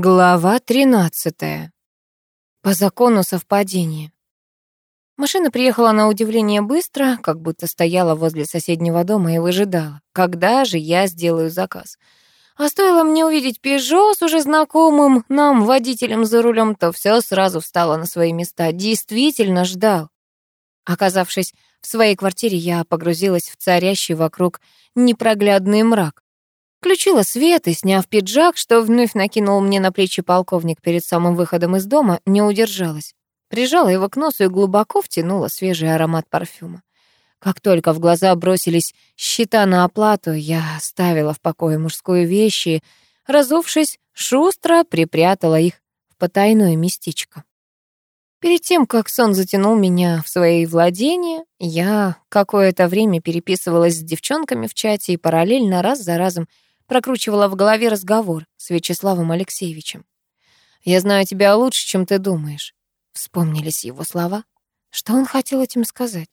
Глава 13. По закону совпадения. Машина приехала на удивление быстро, как будто стояла возле соседнего дома и выжидала, когда же я сделаю заказ. А стоило мне увидеть «Пежо» с уже знакомым нам водителем за рулем, то все сразу встало на свои места. Действительно ждал. Оказавшись в своей квартире, я погрузилась в царящий вокруг непроглядный мрак. Включила свет и, сняв пиджак, что вновь накинул мне на плечи полковник перед самым выходом из дома, не удержалась. Прижала его к носу и глубоко втянула свежий аромат парфюма. Как только в глаза бросились счета на оплату, я оставила в покое мужскую вещи разувшись, шустро припрятала их в потайное местечко. Перед тем, как сон затянул меня в свои владения, я какое-то время переписывалась с девчонками в чате и параллельно раз за разом прокручивала в голове разговор с Вячеславом Алексеевичем. «Я знаю тебя лучше, чем ты думаешь». Вспомнились его слова. Что он хотел этим сказать?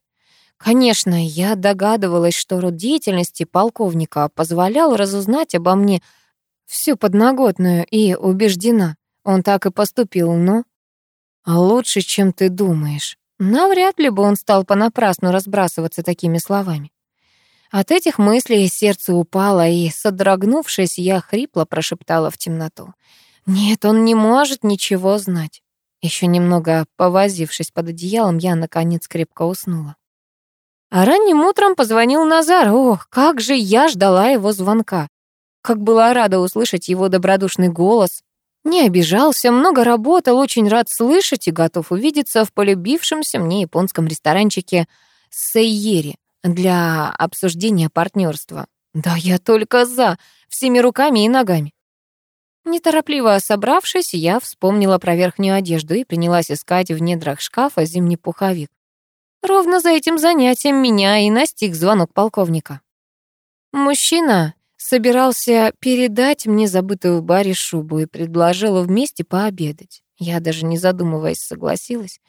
Конечно, я догадывалась, что род деятельности полковника позволял разузнать обо мне всю подноготную и убеждена. Он так и поступил, но... «Лучше, чем ты думаешь». Навряд ли бы он стал понапрасну разбрасываться такими словами. От этих мыслей сердце упало, и, содрогнувшись, я хрипло прошептала в темноту. «Нет, он не может ничего знать». Еще немного повозившись под одеялом, я, наконец, крепко уснула. А ранним утром позвонил Назар. Ох, как же я ждала его звонка. Как была рада услышать его добродушный голос. Не обижался, много работал, очень рад слышать и готов увидеться в полюбившемся мне японском ресторанчике Сейери для обсуждения партнерства. Да я только за, всеми руками и ногами. Неторопливо собравшись, я вспомнила про верхнюю одежду и принялась искать в недрах шкафа зимний пуховик. Ровно за этим занятием меня и настиг звонок полковника. Мужчина собирался передать мне забытую в баре шубу и предложил вместе пообедать. Я даже не задумываясь согласилась,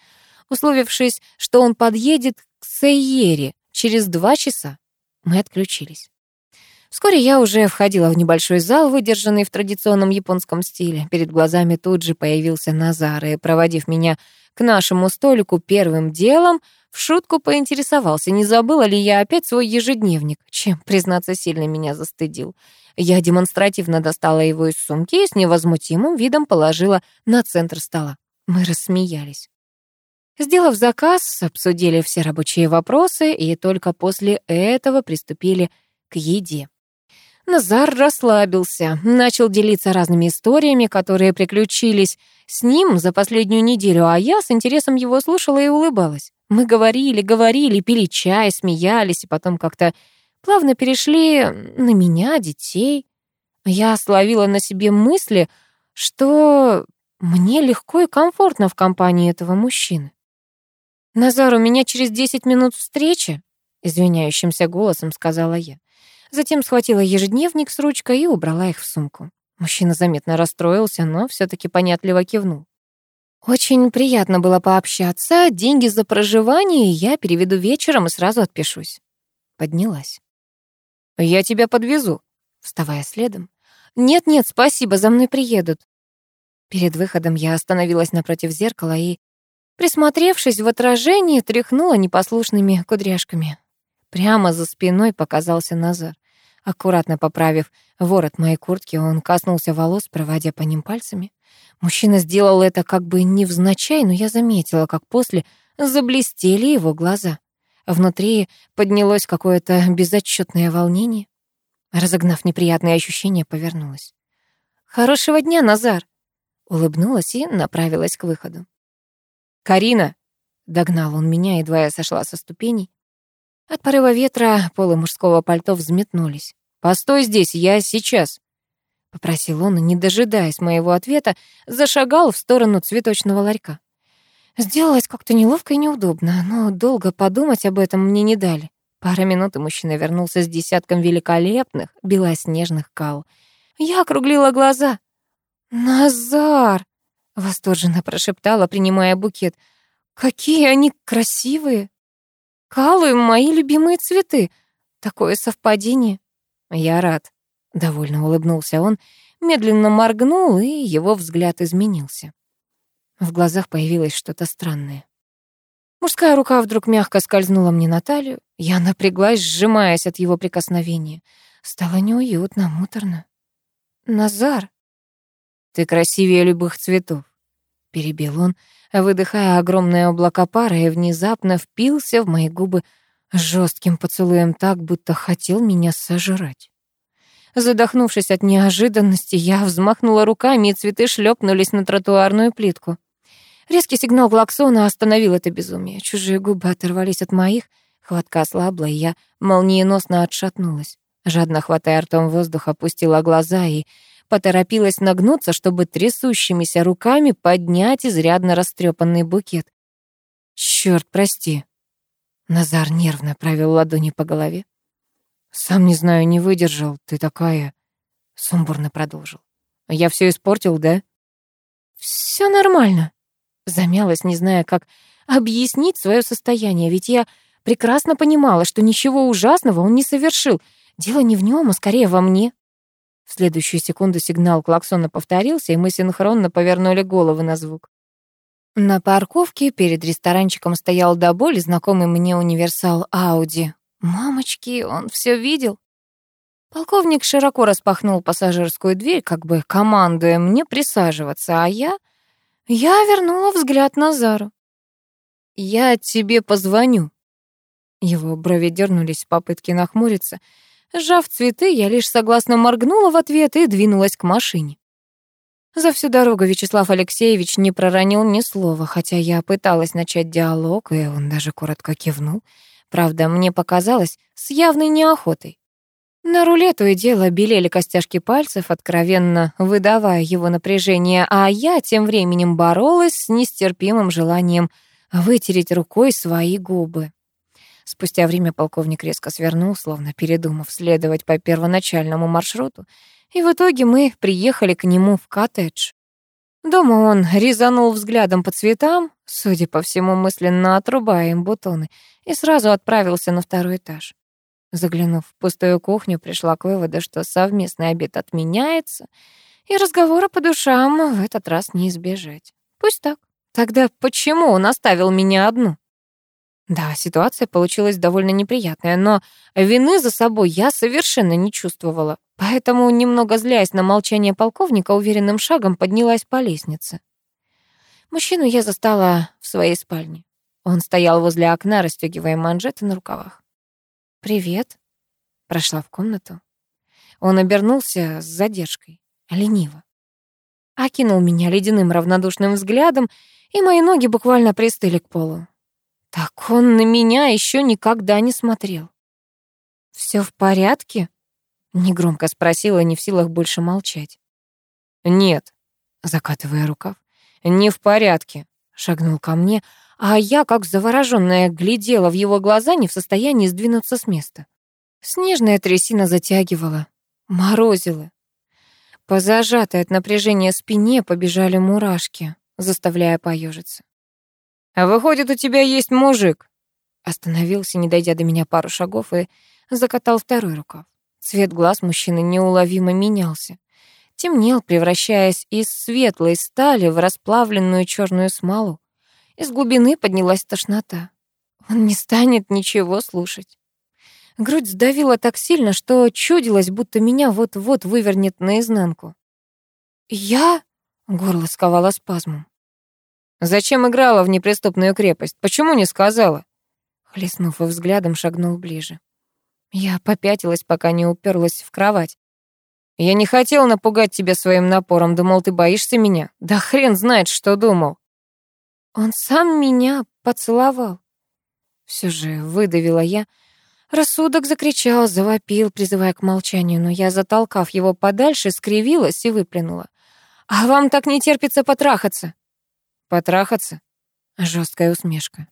условившись, что он подъедет к Сейере, Через два часа мы отключились. Вскоре я уже входила в небольшой зал, выдержанный в традиционном японском стиле. Перед глазами тут же появился Назар, и, проводив меня к нашему столику первым делом, в шутку поинтересовался, не забыла ли я опять свой ежедневник, чем, признаться, сильно меня застыдил. Я демонстративно достала его из сумки и с невозмутимым видом положила на центр стола. Мы рассмеялись. Сделав заказ, обсудили все рабочие вопросы и только после этого приступили к еде. Назар расслабился, начал делиться разными историями, которые приключились с ним за последнюю неделю, а я с интересом его слушала и улыбалась. Мы говорили, говорили, пили чай, смеялись, и потом как-то плавно перешли на меня, детей. Я словила на себе мысли, что мне легко и комфортно в компании этого мужчины. «Назар, у меня через десять минут встречи», — извиняющимся голосом сказала я. Затем схватила ежедневник с ручкой и убрала их в сумку. Мужчина заметно расстроился, но все таки понятливо кивнул. «Очень приятно было пообщаться. Деньги за проживание я переведу вечером и сразу отпишусь». Поднялась. «Я тебя подвезу», вставая следом. «Нет-нет, спасибо, за мной приедут». Перед выходом я остановилась напротив зеркала и Присмотревшись в отражении, тряхнула непослушными кудряшками. Прямо за спиной показался Назар. Аккуратно поправив ворот моей куртки, он коснулся волос, проводя по ним пальцами. Мужчина сделал это как бы невзначай, но я заметила, как после заблестели его глаза. Внутри поднялось какое-то безотчетное волнение. Разогнав неприятные ощущения, повернулась. «Хорошего дня, Назар!» Улыбнулась и направилась к выходу. «Карина!» — догнал он меня, едва я сошла со ступеней. От порыва ветра полы мужского пальто взметнулись. «Постой здесь, я сейчас!» — попросил он, не дожидаясь моего ответа, зашагал в сторону цветочного ларька. Сделалось как-то неловко и неудобно, но долго подумать об этом мне не дали. Пара минут, и мужчина вернулся с десятком великолепных белоснежных кал. Я округлила глаза. «Назар!» Восторженно прошептала, принимая букет. «Какие они красивые! Калы — мои любимые цветы! Такое совпадение!» «Я рад», — довольно улыбнулся он. медленно моргнул, и его взгляд изменился. В глазах появилось что-то странное. Мужская рука вдруг мягко скользнула мне на талию. Я напряглась, сжимаясь от его прикосновения. Стало неуютно, муторно. «Назар!» «Ты красивее любых цветов», — перебил он, выдыхая огромное облако пара и внезапно впился в мои губы жестким поцелуем так, будто хотел меня сожрать. Задохнувшись от неожиданности, я взмахнула руками, и цветы шлепнулись на тротуарную плитку. Резкий сигнал клаксона остановил это безумие. Чужие губы оторвались от моих, хватка ослабла, и я молниеносно отшатнулась. Жадно хватая ртом воздух, опустила глаза и поторопилась нагнуться, чтобы трясущимися руками поднять изрядно растрепанный букет. Черт, прости. Назар нервно провел ладони по голове. Сам не знаю, не выдержал. Ты такая, сумбурно продолжил. Я все испортил, да? Все нормально, Замялась, не зная, как объяснить свое состояние, ведь я прекрасно понимала, что ничего ужасного он не совершил. Дело не в нем, а скорее во мне. В следующую секунду сигнал клаксона повторился, и мы синхронно повернули головы на звук. На парковке перед ресторанчиком стоял до боли знакомый мне универсал Ауди. Мамочки, он все видел. Полковник широко распахнул пассажирскую дверь, как бы командуя мне присаживаться, а я я вернула взгляд Назару. «Я тебе позвоню». Его брови дернулись в попытке нахмуриться. Сжав цветы, я лишь согласно моргнула в ответ и двинулась к машине. За всю дорогу Вячеслав Алексеевич не проронил ни слова, хотя я пыталась начать диалог, и он даже коротко кивнул. Правда, мне показалось, с явной неохотой. На руле то и дело белели костяшки пальцев, откровенно выдавая его напряжение, а я тем временем боролась с нестерпимым желанием вытереть рукой свои губы. Спустя время полковник резко свернул, словно передумав следовать по первоначальному маршруту, и в итоге мы приехали к нему в коттедж. Дома он резанул взглядом по цветам, судя по всему, мысленно отрубая им бутоны, и сразу отправился на второй этаж. Заглянув в пустую кухню, пришла к выводу, что совместный обед отменяется, и разговора по душам в этот раз не избежать. Пусть так. Тогда почему он оставил меня одну? Да, ситуация получилась довольно неприятная, но вины за собой я совершенно не чувствовала. Поэтому, немного злясь на молчание полковника, уверенным шагом поднялась по лестнице. Мужчину я застала в своей спальне. Он стоял возле окна, расстегивая манжеты на рукавах. «Привет», — прошла в комнату. Он обернулся с задержкой, лениво. Окинул меня ледяным равнодушным взглядом, и мои ноги буквально пристыли к полу. Так он на меня еще никогда не смотрел. Все в порядке?» — негромко спросила, не в силах больше молчать. «Нет», — закатывая рукав, — «не в порядке», — шагнул ко мне, а я, как заворожённая, глядела в его глаза, не в состоянии сдвинуться с места. Снежная трясина затягивала, морозила. По зажатой от напряжения спине побежали мурашки, заставляя поежиться. «А выходит, у тебя есть мужик?» Остановился, не дойдя до меня пару шагов, и закатал второй рукав. Цвет глаз мужчины неуловимо менялся. Темнел, превращаясь из светлой стали в расплавленную черную смолу. Из глубины поднялась тошнота. Он не станет ничего слушать. Грудь сдавила так сильно, что чудилось, будто меня вот-вот вывернет наизнанку. «Я?» — горло сковало спазмом. «Зачем играла в неприступную крепость? Почему не сказала?» Хлестнув взглядом, шагнул ближе. Я попятилась, пока не уперлась в кровать. «Я не хотел напугать тебя своим напором. Думал, ты боишься меня? Да хрен знает, что думал!» Он сам меня поцеловал. Все же выдавила я. Рассудок закричал, завопил, призывая к молчанию, но я, затолкав его подальше, скривилась и выплюнула. «А вам так не терпится потрахаться?» «Потрахаться?» Жесткая усмешка.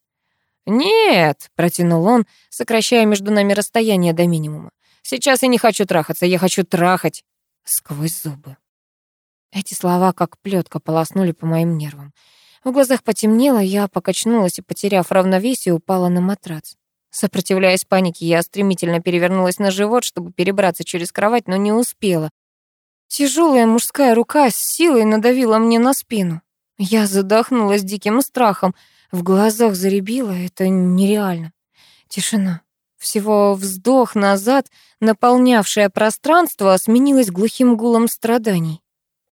«Нет», — протянул он, сокращая между нами расстояние до минимума. «Сейчас я не хочу трахаться, я хочу трахать». Сквозь зубы. Эти слова как плетка полоснули по моим нервам. В глазах потемнело, я покачнулась и, потеряв равновесие, упала на матрац. Сопротивляясь панике, я стремительно перевернулась на живот, чтобы перебраться через кровать, но не успела. Тяжелая мужская рука с силой надавила мне на спину. Я задохнулась диким страхом. В глазах заребило. Это нереально. Тишина. Всего вздох назад, наполнявшее пространство, сменилось глухим гулом страданий.